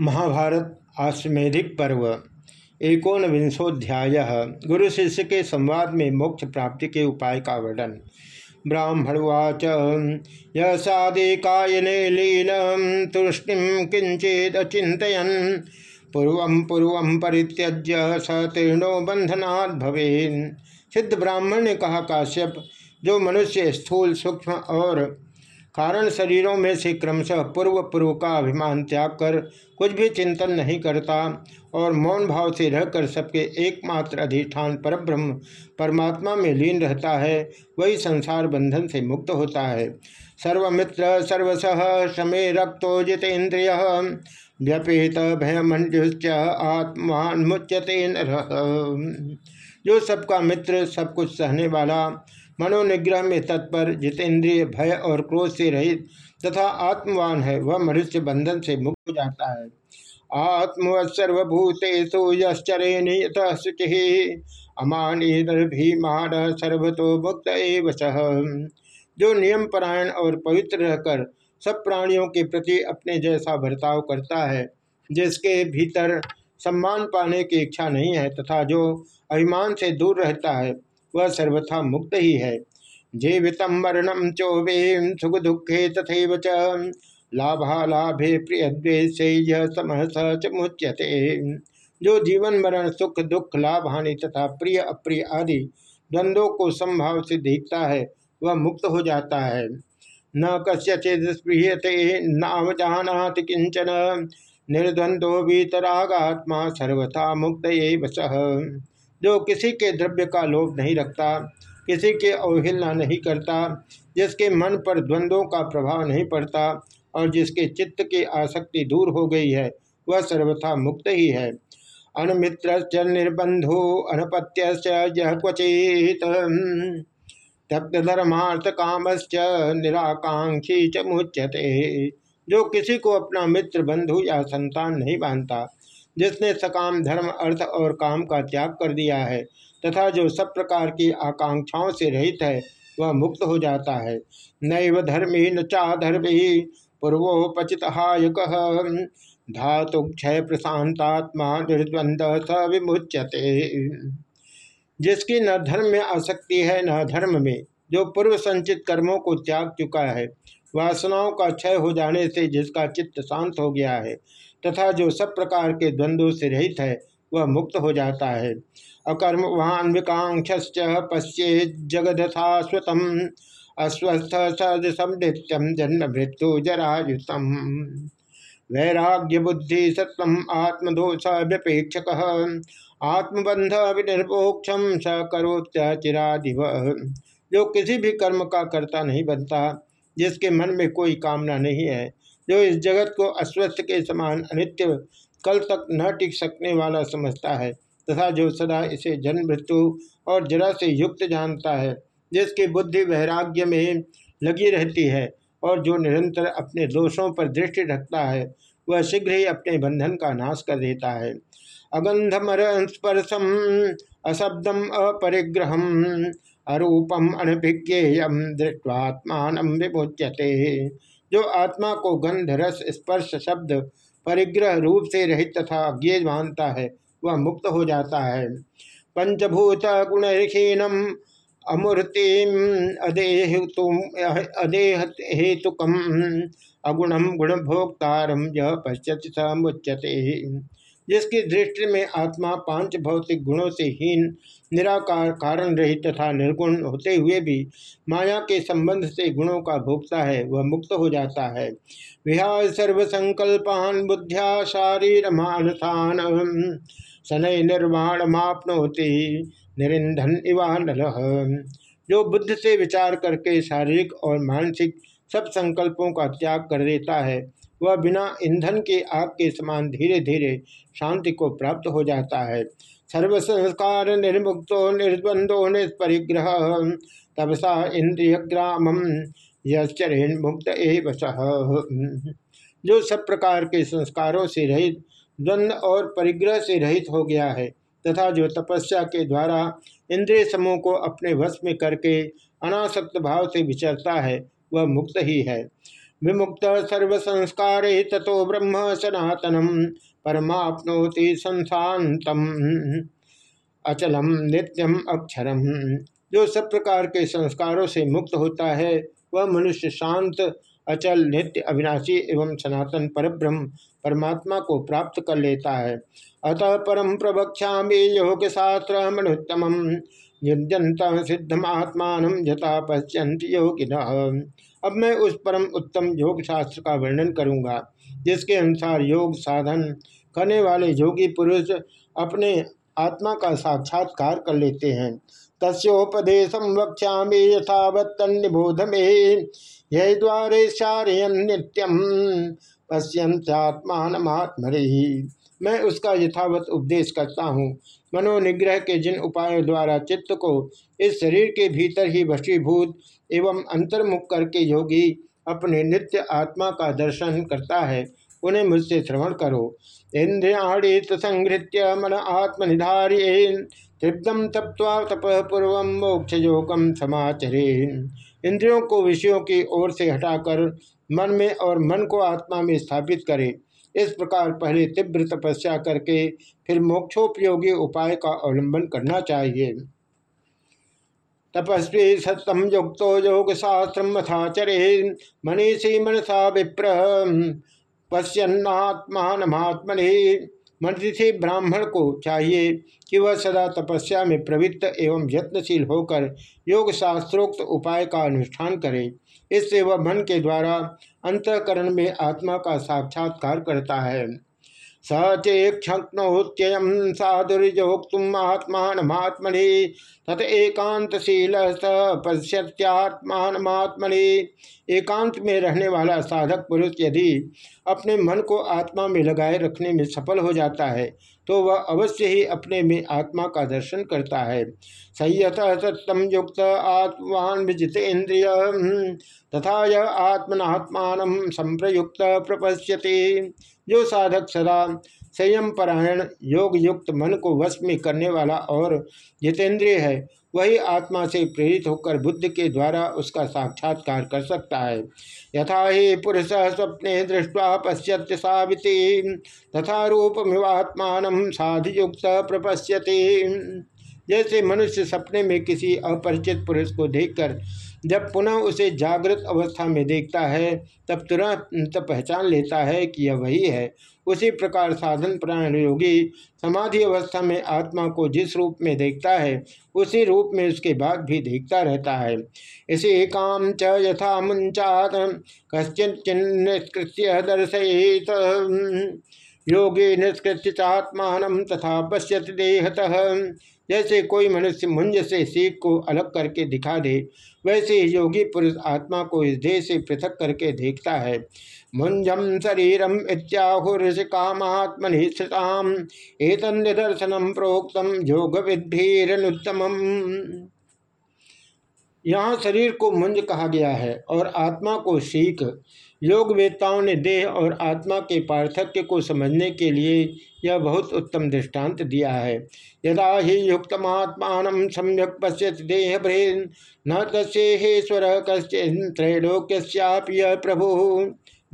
महाभारत आश्वेधिक पर्व। एकोन विंशोध्याय गुरु शिष्य के संवाद में मोक्ष प्राप्ति के उपाय का वर्णन। ब्राह्मणवाच यदे कायने लीन तुष्टि किंचित पूर्व पूर्व परित्यज्य सतीर्णो बंधनात् भवे सिद्ध ब्राह्मण ने कहा, काश्यप, जो मनुष्य स्थूल, सूक्ष्म और कारण शरीरों में से क्रमशः पूर्व पूर्व का अभिमान त्याग कर कुछ भी चिंतन नहीं करता और मौन भाव से रहकर सबके एकमात्र अधिष्ठान परब्रह्म परमात्मा में लीन रहता है, वही संसार बंधन से मुक्त होता है। सर्वमित्र सर्वसह समय रक्तो जितेन्द्रिय, व्यपेत भयमंडुश्च आत्मान मुच्यते जो सबका मित्र, सब कुछ सहने वाला मनोनिग्रह में तत्पर, जितेंद्रिय भय और क्रोध से रहित तथा आत्मवान है, वह मनुष्य बंधन से मुक्त हो जाता है। आत्मवत्सर्वभूतेषु यश्चरे नियत शुचि अमानीर्भीमान सर्वतो मुक्त जो नियम परायण और पवित्र रहकर सब प्राणियों के प्रति अपने जैसा बर्ताव करता है, जिसके भीतर सम्मान पाने की इच्छा नहीं है, तथा जो अभिमान से दूर रहता है वह सर्वथा मुक्त ही है। जीवित मरणम चोवे सुख दुखे तथे च लाभालाभे प्रिय द्वेश समह मुच्यते। जो जीवन, मरण, सुख, दुख, लाभ, हानि तथा प्रिय, अप्रिय आदि द्वंद्वों को संभाव से देखता है, वह मुक्त हो जाता है। न कस्यचित स्पृहते नावजानाति किंचन। निर्द्वंदो भीतरागात्मा सर्वथा मुक्त जो किसी के द्रव्य का लोभ नहीं रखता, किसी के अवहेलना नहीं करता, जिसके मन पर द्वंद्वों का प्रभाव नहीं पड़ता और जिसके चित्त की आसक्ति दूर हो गई है, वह सर्वथा मुक्त ही है। अनमित्र निर्बंधो अनपत्य क्वचित। तप्त धर्मार्थ कामश्च निराकांक्षी च मुच्यते। जो किसी को अपना मित्र, बंधु या संतान नहीं मानता जिसने सकाम, धर्म, अर्थ और काम का त्याग कर दिया है, तथा जो सब प्रकार की आकांक्षाओं से रहित है, वह मुक्त हो जाता है। नैव धर्मी न चा धर्मी पूर्वोपचित हायक धातु क्षय प्रशांतात्मा निर्द्वंद स विमुच्यते। जिसकी न धर्म में आसक्ति है, न धर्म में, जो पूर्व संचित कर्मों को त्याग चुका है, वासनाओं का क्षय हो जाने से जिसका चित्त शांत हो गया है तथा जो सब प्रकार के द्वंद्वों से रहित है, वह मुक्त हो जाता है। अकर्मवान विकांक्ष पश्ये जगदथा स्वतम अस्वस्थ सदृशम नित्यम जन्म मृत्यु जरायुतम। वैराग्य बुद्धि सत्व आत्मदोष व्यपेक्षक आत्मबंध विनिर्मोक्षम स करोत्याचिरादिव जो किसी भी कर्म का कर्ता नहीं बनता, जिसके मन में कोई कामना नहीं है जो इस जगत को अस्वस्थ के समान अनित्य कल तक न टिक सकने वाला समझता है, तथा जो सदा इसे जन्म मृत्यु और जरा से युक्त जानता है, जिसकी बुद्धि वैराग्य में लगी रहती है और जो निरंतर अपने दोषों पर दृष्टि रखता है, वह शीघ्र ही अपने बंधन का नाश कर देता है। अगंधमर स्पर्शम अशब्दम अपरिग्रहम अरूपम अनभिज्ञेयम दृष्टवात्मान विमुच्यते। जो आत्मा को गंध, रस, स्पर्श, शब्द, परिग्रह रूप से रहित तथा अज्ञे मानता है, वह मुक्त हो जाता है। पंचभूत गुणहीनम अमूर्ति अदेह तुम अदेह हेतुकम अगुणम गुणभोक्तारम यह पश्यति समुच्यते जिसकी दृष्टि में आत्मा पाँच भौतिक गुणों से हीन निराकार कारण रहित तथा निर्गुण होते हुए भी माया के संबंध से गुणों का भोगता है, वह मुक्त हो जाता है। विहार सर्वसंकल्पान बुद्ध्या शारीर मानथान शनय निर्माण मापनोति निरिंधन इवान जो बुद्ध से विचार करके शारीरिक और मानसिक सब संकल्पों का त्याग कर देता है, वह बिना ईंधन के आग के समान धीरे धीरे शांति को प्राप्त हो जाता है। सर्व संस्कार निर्मुक्तो निर्द्वंदो निष्परिग्रह तपसा इंद्रिय ग्रामम यश्चरेण मुक्त जो सब प्रकार के संस्कारों से रहित द्वंद और परिग्रह से रहित हो गया है, तथा जो तपस्या के द्वारा इंद्रिय समूह को अपने वश में करके अनासक्त भाव से विचरता है, वह मुक्त ही है। विमुक्त सर्व संस्कार तथो ब्रह्म सनातनम। परमाप्नोति संशांतम अचलम, नित्यम, अक्षरम। जो सब प्रकार के संस्कारों से मुक्त होता है, वह मनुष्य शांत, अचल, नित्य, अविनाशी एवं सनातन परब्रह्म परमात्मा को प्राप्त कर लेता है। अतः परम प्रवक्षा योग शास्त्र मनुत्तम युजंत सिद्धमात्मान यथा पश्यंत योगिन। अब मैं उस परम उत्तम योग शास्त्र का वर्णन करूँगा, जिसके अनुसार योग साधन करने वाले योगी पुरुष अपने आत्मा का साक्षात्कार कर लेते हैं। तस्ोपदेश वक्षा यथावत निबोध में यह द्वारे शारयन नित्यम मैं उसका यथावत उपदेश करता हूँ। मनोनिग्रह के जिन उपायों द्वारा चित्त को इस शरीर के भीतर ही वशीभूत एवं अंतर्मुख करके योगी अपने नित्य आत्मा का दर्शन करता है उन्हें मुझसे श्रवण करो। इंद्रियाणित संहृत्य मन आत्मनिधार्य। तृप्तम तप्वा तप पूर्व मोक्ष योगम समाचरे इंद्रियों को विषयों की ओर से हटाकर मन में और मन को आत्मा में स्थापित करें। इस प्रकार पहले तीव्र तपस्या करके फिर मोक्षोपयोगी उपाय का अवलंबन करना चाहिए। तपस्वी सत्यम युक्त योग शास्त्र मथाचरे मनीषी मनसा विप्र। पश्यन्नात्मात्मने मंत्री ब्राह्मण को चाहिए कि वह सदा तपस्या में प्रवृत्त एवं यत्नशील होकर योग शास्त्रोक्त उपाय का अनुष्ठान करे। इससे वह मन के द्वारा अंतकरण में आत्मा का साक्षात्कार करता है। स चेक्षणोत्ययम साधुर्योक्तुम आत्मात्मने तत एकांतशील स पश्यत्यात्मात्मने एकांत में रहने वाला साधक पुरुष यदि अपने मन को आत्मा में लगाए रखने में सफल हो जाता है तो वह अवश्य ही अपने में आत्मा का दर्शन करता है। संयत सत्यम युक्त आत्मान विजित इंद्रिय तथा यह आत्मनात्मान संप्रयुक्त प्रपश्यते। जो साधक सदा संयम परायण योग युक्त मन को वश में करने वाला और जितेंद्रिय है वही आत्मा से प्रेरित होकर बुद्ध के द्वारा उसका साक्षात्कार कर सकता है। यथा ही पुरुष स्वप्ने दृष्टवा पश्यत साविति, तथा रूपमिवात्मान साधुयुक्त प्रपश्यति। जैसे मनुष्य सपने में किसी अपरिचित पुरुष को देखकर जब पुनः उसे जागृत अवस्था में देखता है, तब तुरंत पहचान लेता है कि यह वही है। उसी प्रकार साधन प्राण योगी समाधि अवस्था में आत्मा को जिस रूप में देखता है, उसी रूप में उसके बाद भी देखता रहता है। इसी काम च यथा मुंचात कश्चिन्निष्कृत्य दर्शयत। योगी निष्कृत्य चात्मान तथा पश्यत देहतः। जैसे कोई मनुष्य मुंज से सीख को अलग करके दिखा दे, वैसे ही योगी पुरुष आत्मा को इस देह से पृथक करके देखता है। मुंजम शरीरम इत्याहुष काम आत्मनिष्ठता एक निदर्शनम प्रोक्तम योग विधिरनुत्तम यहाँ शरीर को मुंज कहा गया है और आत्मा को सीख। योग वेताओं ने देह और आत्मा के पार्थक्य को समझने के लिए यह बहुत उत्तम दृष्टांत दिया है। यदा ही युक्तमात्मान सम्यक पश्यत देह भ्रेन न तस्ेश्वर कश्चित्रैलोक्यश्याप्य प्रभु।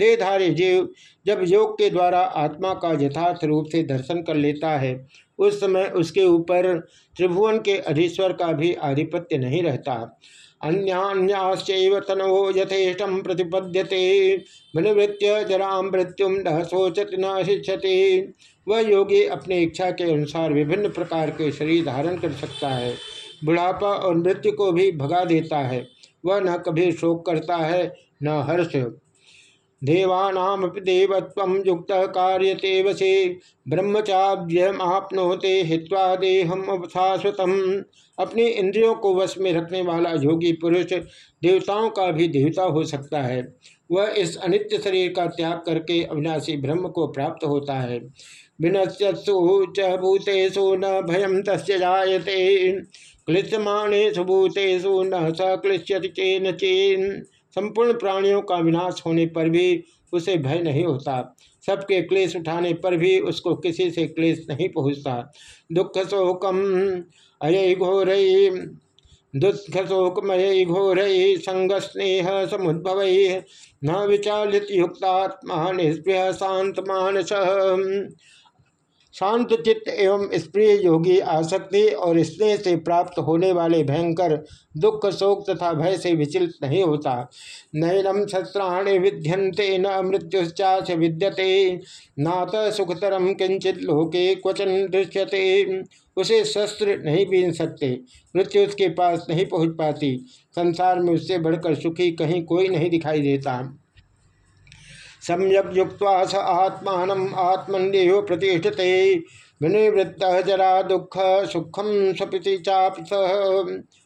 देहधारी जीव जब योग के द्वारा आत्मा का यथार्थ रूप से दर्शन कर लेता है, उस समय उसके ऊपर त्रिभुवन के अधीश्वर का भी आधिपत्य नहीं रहता। अन्यान्याश्चैव तनो यथेष्टम प्रतिपद्यते, मनवृत्य जरा मृत्युम न सोचत न शिक्षते वह योगी अपनी इच्छा के अनुसार विभिन्न प्रकार के शरीर धारण कर सकता है। बुढ़ापा और मृत्यु को भी भगा देता है। वह न कभी शोक करता है, न हर्ष देवानाम देवत्व युक्त कार्यते वसे ब्रह्मचाभ्यमाप्नोते हित्वा देहम शाश्वतम अपनी इंद्रियों को वश में रखने वाला योगी पुरुष देवताओं का भी देवता हो सकता है। वह इस अनित्य शरीर का त्याग करके अविनाशी ब्रह्म को प्राप्त होता है। विनश्यु च भूतेषु न भयम तस्य जायते। क्लिश्यमाणेषु भूतेषु न स क्लिश्यति चेन चेन। संपूर्ण प्राणियों का विनाश होने पर भी उसे भय नहीं होता। सबके क्लेश उठाने पर भी उसको किसी से क्लेश नहीं पहुँचता। दुख शोकम अय घोर, दुखशोकमय घोर संग स्नेह समुद्भव। न विचालित युक्तात्मा निष्प्रिय शांत मानस शांत चित्त एवं स्प्रिय योगी आसक्ति और स्नेह से प्राप्त होने वाले भयंकर दुख, शोक तथा भय से विचलित नहीं होता। नैनम शस्त्राणी विद्यंते न मृत्युश्चाच विद्यते। नात सुखतरम किंचित लोके क्वचन दृश्यते। उसे शस्त्र नहीं बीन सकते, मृत्यु उसके पास नहीं पहुँच पाती। संसार में उससे बढ़कर सुखी कहीं कोई नहीं दिखाई देता। सम्यक युक्त स आत्मा आत्मन्यव प्रतिष्ठते। विनिवृत्त जरा दुख सुखम स्वपिति चाप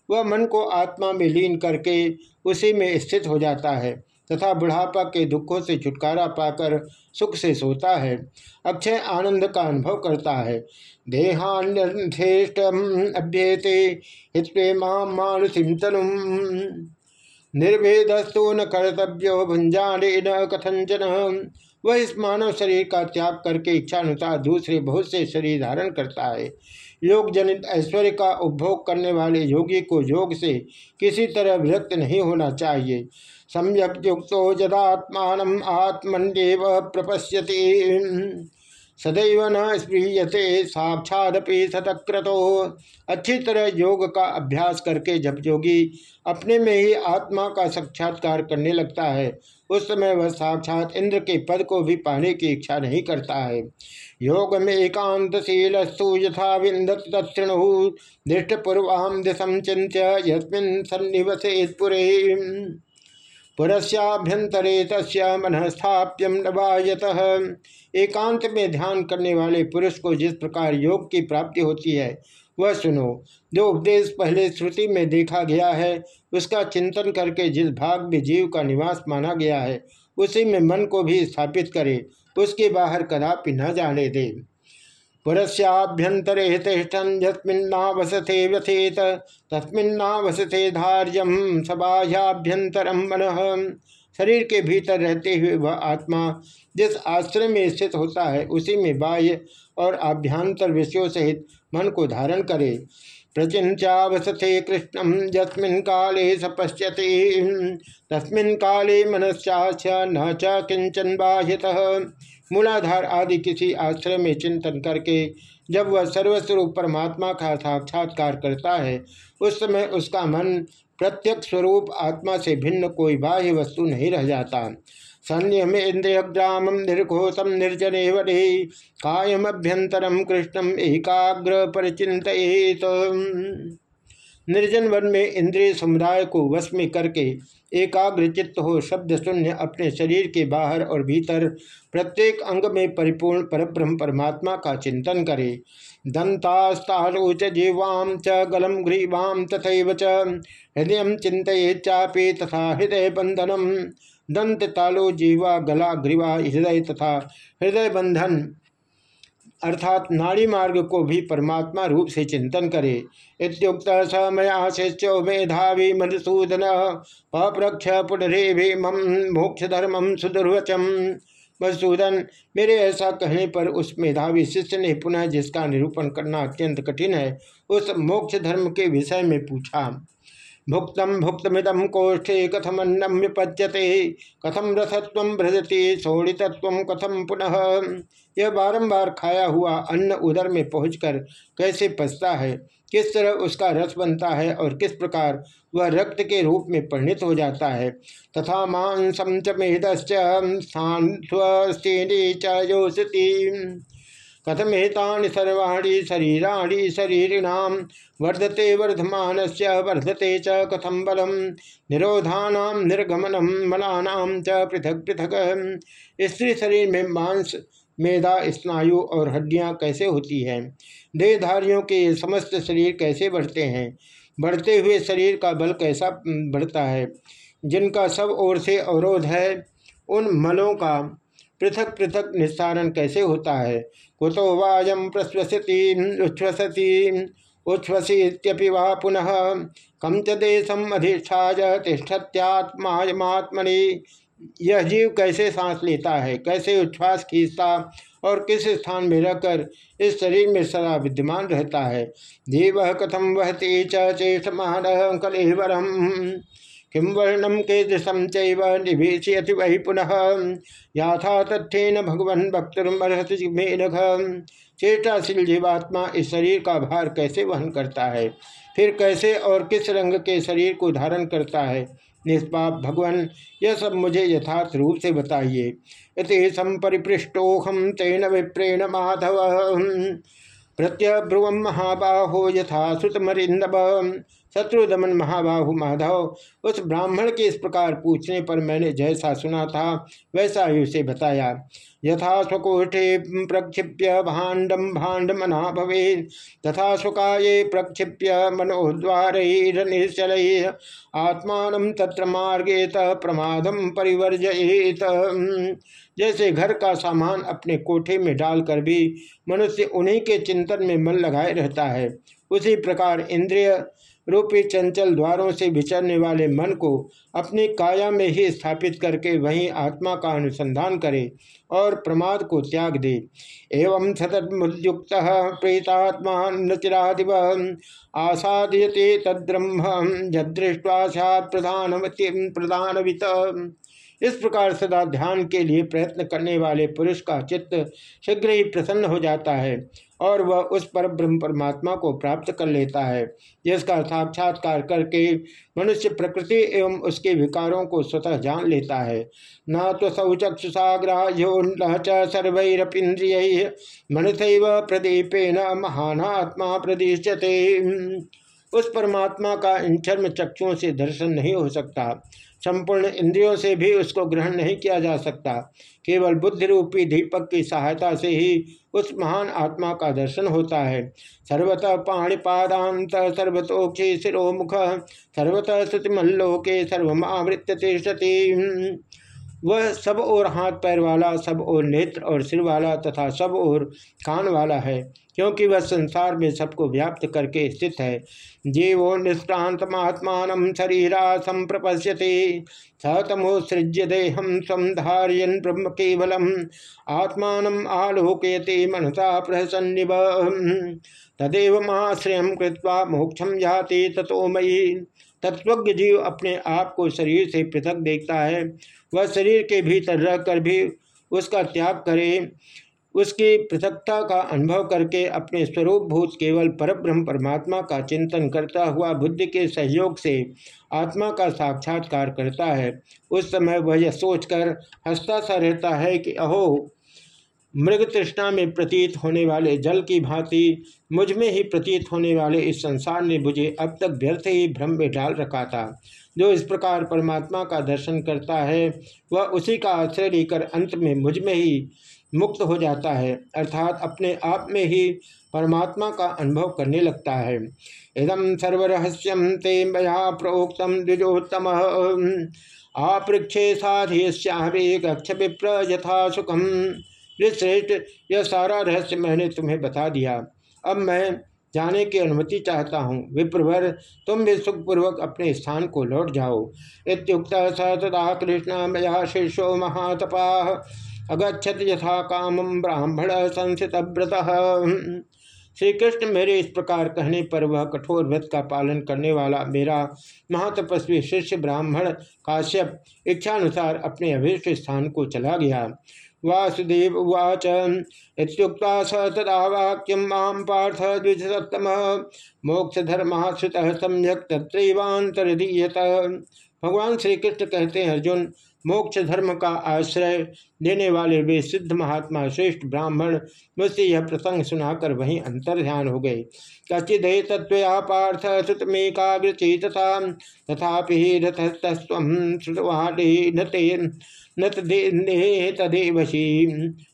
वह मन को आत्मा में लीन करके उसी में स्थित हो जाता है, तथा बुढ़ापा के दुखों से छुटकारा पाकर सुख से सोता है, अक्षय आनंद का अनुभव करता है। देहान्येष्ट अभ्येते हित्वे माम तनुम। निर्भेदस्तु न कर्तव्यो भुंजाने न कथंजन वह इस मानव शरीर का त्याग करके इच्छानुसार दूसरे बहुत से शरीर धारण करता है। योग जनित ऐश्वर्य का उपभोग करने वाले योगी को योग से किसी तरह विरक्त नहीं होना चाहिए। सम्यक युक्तो जदात्मान आत्मन्यव प्रपश्यति। सदैव न स्पृहते साक्षादपि सतक्रतो। अच्छी तरह योग का अभ्यास करके जब योगी अपने में ही आत्मा का साक्षात्कार करने लगता है, उस समय वह साक्षात इंद्र के पद को भी पाने की इच्छा नहीं करता है। योग में एकांतशील एकांतशीलस्तु यथा विंदत दक्षिणु दृष्टपूर्वाम दिशम चिंत्य यस्मिन सन्निवसे पुरे। पुरस्याभ्यंतरे तस्य मन स्थाप्यम नवायत एकांत में ध्यान करने वाले पुरुष को जिस प्रकार योग की प्राप्ति होती है, वह सुनो, जो उपदेश पहले श्रुति में देखा गया है, उसका चिंतन करके जिस भाग में जीव का निवास माना गया है, उसी में मन को भी स्थापित करे, उसके बाहर कदापि न जाने दे। पुरस्याभ्यंतरे तिष्ठन यस्मिन्नावसते व्यथेत तस्मिन्नावसते धार्यम सबाह्याभ्यंतरम मन। शरीर के भीतर रहते हुए वह आत्मा जिस आश्रय में स्थित होता है, उसी में बाह्य और आभ्यंतर विषयों सहित मन को धारण करे। प्रचिंचावसते कृष्णम जस्मिन काले सपश्यति। तस्मिन काले मनस्याच न च किंचन बाह्यतः। मूलाधार आदि किसी आश्रय में चिंतन करके जब वह सर्वस्वरूप परमात्मा का साक्षात्कार करता है, उस समय उसका मन प्रत्यक्ष स्वरूप आत्मा से भिन्न कोई बाह्य वस्तु नहीं रह जाता। संयम इंद्रियग्राम निर्घोषम निर्जने वडे कायमभ्यंतरम कृष्णम एकाग्र परिचित निर्जन वन में इंद्रिय समुदाय को वश में करके एकाग्र चित्त हो शब्द शून्य अपने शरीर के बाहर और भीतर प्रत्येक अंग में परिपूर्ण परब्रह्म परमात्मा का चिंतन करे। दंतास्तालोच जीवाम च गलम ग्रीवाम तथा हृदय चिंत चापे तथा हृदय बंधनम दंत तालो जीवा गला ग्रीवा हृदय तथा हृदय बंधन अर्थात नाड़ी मार्ग को भी परमात्मा रूप से चिंतन करे। इतुक्त स मया शिष्यो मेधावी मधुसूदन पप्रक्ष पुनरे मम मोक्ष धर्मम सुदुर्वचम। मधुसूदन, मेरे ऐसा कहने पर उस मेधावी शिष्य ने पुनः जिसका निरूपण करना अत्यंत कठिन है, उस मोक्ष धर्म के विषय में पूछा। भुक्तम भुक्तमिदम कोष्ठे कथमन्नम विपच्यते कथम रसत्व भ्रजति शोणितत्व कथम पुनः? यह बारंबार खाया हुआ अन्न उदर में पहुंचकर कैसे पचता है? किस तरह उसका रस बनता है और किस प्रकार वह रक्त के रूप में परिणित हो जाता है? तथा मांसम च मेदश्च चोषती कथमेतानि सर्वाणी शरीराणी शरीरिणाम वर्धते वर्धमान से वर्धते च कथम बलम निरोधा निर्गमनम मनानाम च पृथक पृथक। स्त्री शरीर में मांस मेधा स्नायु और हड्डियाँ कैसे होती हैं? देहधारियों के समस्त शरीर कैसे बढ़ते हैं? बढ़ते हुए शरीर का बल कैसा बढ़ता है? जिनका सब ओर से अवरोध है, उन मलों का पृथक पृथक निस्तारण कैसे होता है? कुतो वायम प्रश्वसती उच्छ्वसती उच्छ्वसीत्यपि वा पुनः। कम च देशम अधिष्ठा तिष्ठत्यात्मात्मनि यह जीव कैसे सांस लेता है? कैसे उच्छ्वास खींचता और किस स्थान में रहकर इस शरीर में सदा विद्यमान रहता है? जीव कथम वहते चेष्टमान कलेवरम। किम वर्णम के दिशम चिभीषयति वही पुनः। याथा तथ्यन भगवन भक्तुर्मर्हति मेघ चेष्टाशील जीवात्मा इस शरीर का भार कैसे वहन करता है? फिर कैसे और किस रंग के शरीर को धारण करता है? निष्पाप भगवान, यह सब मुझे यथार्थ रूप से बताइए। इति संपरिपृष्टोहम तेन विप्रेण माधव। प्रत्यब्रुवम महाबाहो यथा सुतमरिंदब शत्रुदमन महाबाहु माधव, उस ब्राह्मण के इस प्रकार पूछने पर मैंने जैसा सुना था, वैसा ही उसे बताया। यथा स्वकोष्ठे प्रक्षिप्य भाण्डम भाण्ड मना भवे तथा स्वकाये प्रक्षिप्य मनोद्वार निश्चल। आत्मान तत्र मार्गेत प्रमादम परिवर्जयेत। जैसे घर का सामान अपने कोठे में डालकर भी मनुष्य उन्हीं के चिंतन में मन लगाए रहता है। उसी प्रकार इंद्रिय रूपी चंचल द्वारों से विचरने वाले मन को अपनी काया में ही स्थापित करके वहीं आत्मा का अनुसंधान करे और प्रमाद को त्याग दे। एवं सतमुक्त प्रीतात्मा नचिरादिव आसादयते तद्ब्रह्म सात प्रधानमति प्रधानवित इस प्रकार सदा ध्यान के लिए प्रयत्न करने वाले पुरुष का चित्त शीघ्र ही प्रसन्न हो जाता है और वह उस पर ब्रह्म परमात्मा को प्राप्त कर लेता है, जिसका साक्षात्कार करके मनुष्य प्रकृति एवं उसके विकारों को स्वतः जान लेता है। न तो सौचक्षुषाग्राह्यो न च सर्वैरपिंद्रिय मनसैव प्रदीपेन महानात्मा प्रदिश्यते उस परमात्मा का इन चर्म चक्षुओं से दर्शन नहीं हो सकता। संपूर्ण इंद्रियों से भी उसको ग्रहण नहीं किया जा सकता। केवल बुद्धि रूपी दीपक की सहायता से ही उस महान आत्मा का दर्शन होता है। सर्वतः पाणिपादांत सर्वतोक्षी शिरोमुख, सर्वतः श्रुतिमल्लोके सर्वमावृत्य तिष्ठति। वह सब और हाथ पैर वाला, सब और नेत्र और सिर वाला तथा सब और कान वाला है, क्योंकि वह संसार में सबको व्याप्त करके स्थित है। जीवो निष्क्रांत महात्मान शरीरा संप्रपश्यते सतमोसृज्य देहम संधार्यन ब्रह्म केवलम, आत्मान आलोकयते मनसा प्रसन्निव तदेव महाश्रय कृत्वा मोक्षम जाति तथो मयी। तत्वज्ञ जीव अपने आप को शरीर से पृथक देखता है। वह शरीर के भीतर रहकर भी उसका त्याग करे। उसकी पृथकता का अनुभव करके अपने स्वरूप भूत केवल परब्रह्म परमात्मा का चिंतन करता हुआ बुद्धि के सहयोग से आत्मा का साक्षात्कार करता है। उस समय वह यह सोचकर हंसता सा रहता है कि, अहो मृग तृष्णा में प्रतीत होने वाले जल की भांति मुझमें ही प्रतीत होने वाले इस संसार ने मुझे अब तक व्यर्थ ही भ्रम में डाल रखा था। जो इस प्रकार परमात्मा का दर्शन करता है, वह उसी का आश्रय लेकर अंत में मुझमें ही मुक्त हो जाता है, अर्थात अपने आप में ही परमात्मा का अनुभव करने लगता है। इदम सर्वरहस्यम ते मया प्रोक्तम द्विजोत्तम। आपृक्षे साधे गक्ष विप्र यथा सुखम श्रेष्ठ यह सारा रहस्य मैंने तुम्हें बता दिया। अब मैं जाने की अनुमति चाहता हूँ। विप्रभर तुम भी सुखपूर्वक अपने स्थान को लौट जाओ। इतुक्त स तदा कृष्ण मया शिष्यो महातपा अगछत यथा काम ब्राह्मण संसित व्रत श्री कृष्ण मेरे इस प्रकार कहने पर वह कठोर व्रत का पालन करने वाला मेरा महातपस्वी शिष्य ब्राह्मण काश्यप इच्छानुसार अपने अभिष्ट स्थान को चला गया। वासुदेव उवाच। इतुक्ता स तदा वाक्यम माम पार्थ द्विजसप्तम मोक्ष धर्माश्रित सम्यक तत्रैवांतरदीयत भगवान श्री कृष्ण कहते हैं, अर्जुन मोक्ष धर्म का आश्रय देने वाले वे सिद्ध महात्मा श्रेष्ठ ब्राह्मण मुझसे यह प्रसंग सुनाकर वहीं अंतर ध्यान हो गए। कचिद तत्वया पार्थ श्रुतमेकाग्रची तथा तथापि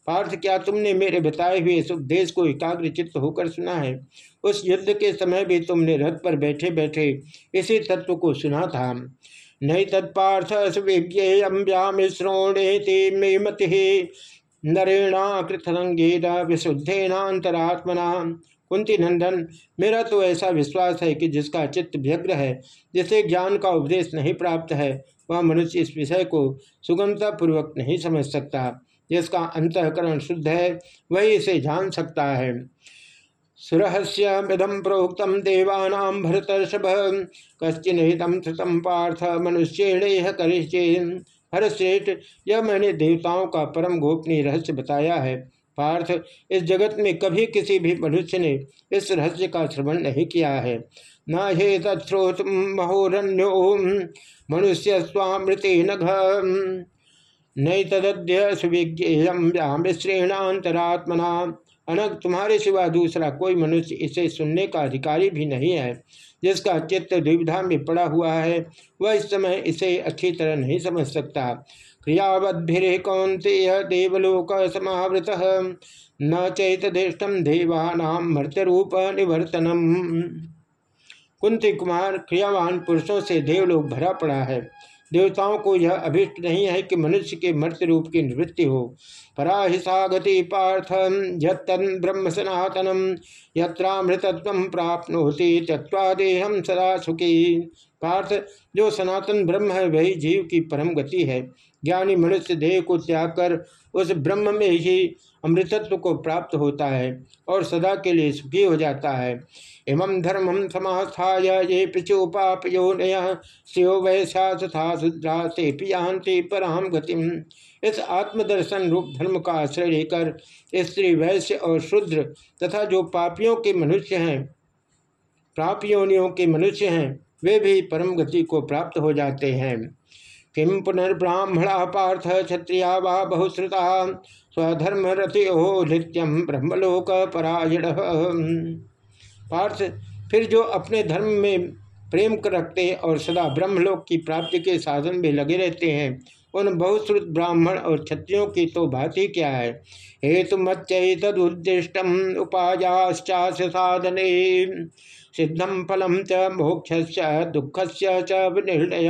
पार्थ, क्या तुमने मेरे बताए हुए सुखदेश को एकाग्र चित्त होकर सुना है? उस युद्ध के समय भी तुमने रथ पर बैठे बैठे इसी तत्व को सुना था। नहीं तत्पार्थ श्रोणेति मे मति। नरेणाकृतंगेन विशुद्धेनातरात्मना कुंती नंदन, मेरा तो ऐसा विश्वास है कि जिसका चित्त व्यग्र है, जिसे ज्ञान का उपदेश नहीं प्राप्त है, वह मनुष्य इस विषय को सुगमता पूर्वक नहीं समझ सकता, जिसका अंतकरण शुद्ध है, वही इसे जान सकता है। सुरहस्यमिदम प्रोक्त देवानां भरतर्षभ। कश्चिन्हितम श्रुतम पार्थ मनुष्य करिष्ये। हरश्रेष्ठ यह मैंने देवताओं का परम गोपनीय रहस्य बताया है। पार्थ, इस जगत में कभी किसी भी मनुष्य ने इस रहस्य का श्रवण नहीं किया है। न हे तत्रोत महोरण्यो, मनुष्य स्वामृति नघ नई तद्य सुविज्ञेयम व्यामिश्रेणांतरात्मना अनग तुम्हारे सिवा दूसरा कोई मनुष्य इसे सुनने का अधिकारी भी नहीं है, जिसका चित्त दुविधा में पड़ा हुआ है, वह इस समय इसे अच्छी तरह नहीं समझ सकता। क्रियावद्भिरे कौंतेय देवलोक समावृत, न चैतदेष्टम देवानाम मर्त्यरूप निवर्तनम। कुंती कुमार, क्रियावान पुरुषों से देवलोक भरा पड़ा है। देवताओं को यह अभिष्ट नहीं है कि मनुष्य के मृत्यु रूप की निवृत्ति हो। पराहिसा गति पार्थ यन ब्रह्म सनातनम यत्रामृतत्व प्राप्त होती त्यक्वा सदा सुखी। पार्थ, जो सनातन ब्रह्म है, वही जीव की परम गति है। ज्ञानी मनुष्य देह को त्याग कर उस ब्रह्म में ही अमृतत्व को प्राप्त होता है और सदा के लिए सुखी हो जाता है। इमं धर्मम समास्थाय ये पिचोपापयो नय शिव वैसा तथा शुद्रा से पियांति पराम गतिम। इस आत्मदर्शन रूप धर्म का आश्रय लेकर स्त्री वैश्य और शुद्र तथा जो पापियों के मनुष्य हैं प्रापियोनियों के मनुष्य हैं, वे भी परम गति को प्राप्त हो जाते हैं। किम पुनर्ब्राह्मणा पार्थ क्षत्रिया वा बहुश्रुता? स्वधर्म रथो नित्यम ब्रह्मलोक परायण पार्थ, फिर जो अपने धर्म में प्रेम रखते और सदा ब्रह्मलोक की प्राप्ति के साधन में लगे रहते हैं, उन बहुश्रुत ब्राह्मण और क्षत्रियों की तो बात ही क्या है? हेतु तदुद्दिष्टम उपायाश्चाश साधने। सिद्धम फलम च मोक्ष दुख से च निर्णय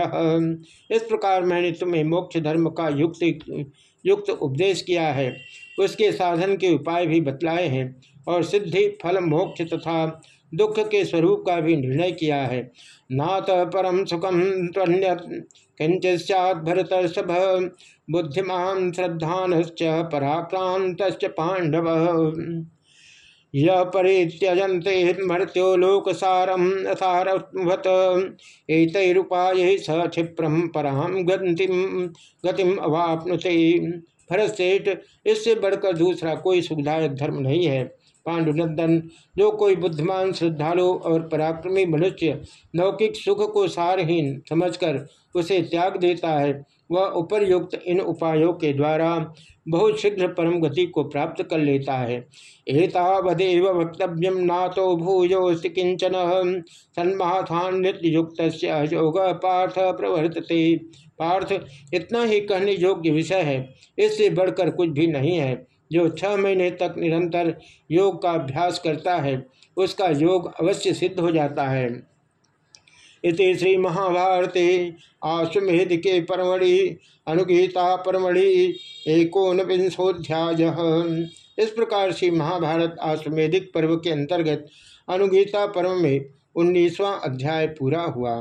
इस प्रकार मैंने तुम्हें मोक्ष धर्म का युक्त युक्त उपदेश किया है। उसके साधन के उपाय भी बतलाए हैं और सिद्धि, फल, मोक्ष तथा दुख के स्वरूप का भी निर्णय किया है। नात परम सुखम किंचित भरत सभ, बुद्धिमान श्रद्धान पराक्रांत पांडव यह परित्यजंते मृत्यो लोकसारम असारवत। एतरुपाय स क्षिप्रम पराम गतिम गतिम अवापनुते। भरत इससे बढ़कर दूसरा कोई सुविधायक धर्म नहीं है। पांडुनंदन, जो कोई बुद्धिमान, श्रद्धालु और पराक्रमी मनुष्य लौकिक सुख को सारहीन समझकर उसे त्याग देता है, वह उपरयुक्त इन उपायों के द्वारा बहुत शीघ्र परम गति को प्राप्त कर लेता है। एतावदेव वक्तव्यम ना तो भूयोस्त किंचन सन्माथान्युक्त योग पार्थ प्रवर्तते। पार्थ, इतना ही कहने योग्य विषय है, इससे बढ़कर कुछ भी नहीं है। जो छह महीने तक निरंतर योग का अभ्यास करता है, उसका योग अवश्य सिद्ध हो जाता है। इति श्री महाभारते आश्वेध के परमढ़ि, अनुगीता परमढ़ि एकोन विंशोध्याय इस प्रकार से महाभारत आश्वेदिक पर्व के अंतर्गत अनुगीता पर्व में उन्नीसवां अध्याय पूरा हुआ।